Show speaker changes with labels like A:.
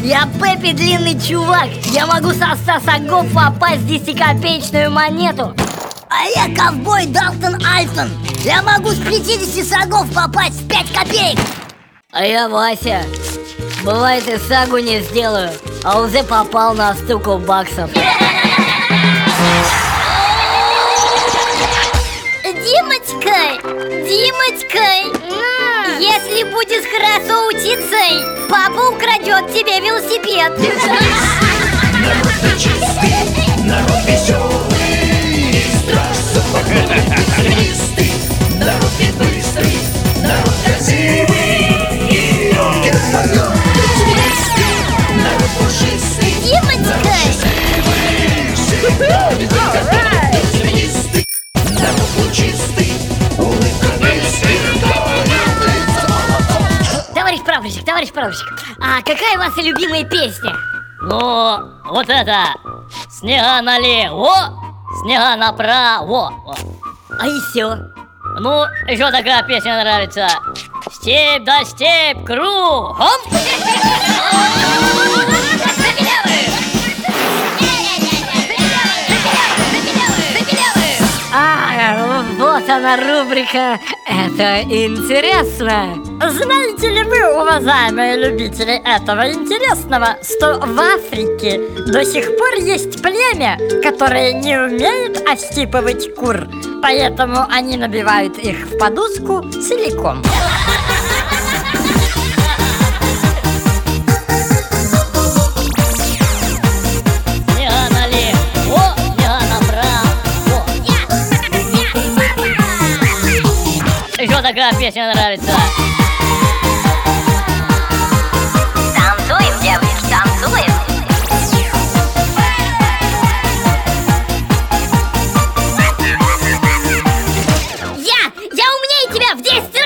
A: самый длинный чувак. Я могу со 100 шагов попасть в 10-копеечную монету.
B: А я ковбой Далтон Альтон. Я могу с 50 шагов попасть в 5 копеек.
A: А я Вася. Бывает и сагу не сделаю А уже попал на штуку баксов.
C: Димочка, Димочка, если будешь хорошо учиться, папа украдет тебе велосипед.
D: Народ чистый, народ веселый
A: товарищ прапорщик А какая у вас любимая песня?
E: Ну, вот это Снега налево, снега направо О.
A: А еще?
E: Ну, еще такая песня нравится Степь да степь кругом
A: А, вот она рубрика Это интересно
F: Знаете ли вы, уважаемые любители этого интересного, что в Африке до сих пор есть племя, которое не умеет ощипывать кур, поэтому они набивают их в подушку целиком.
E: Еще такая песня нравится в действие!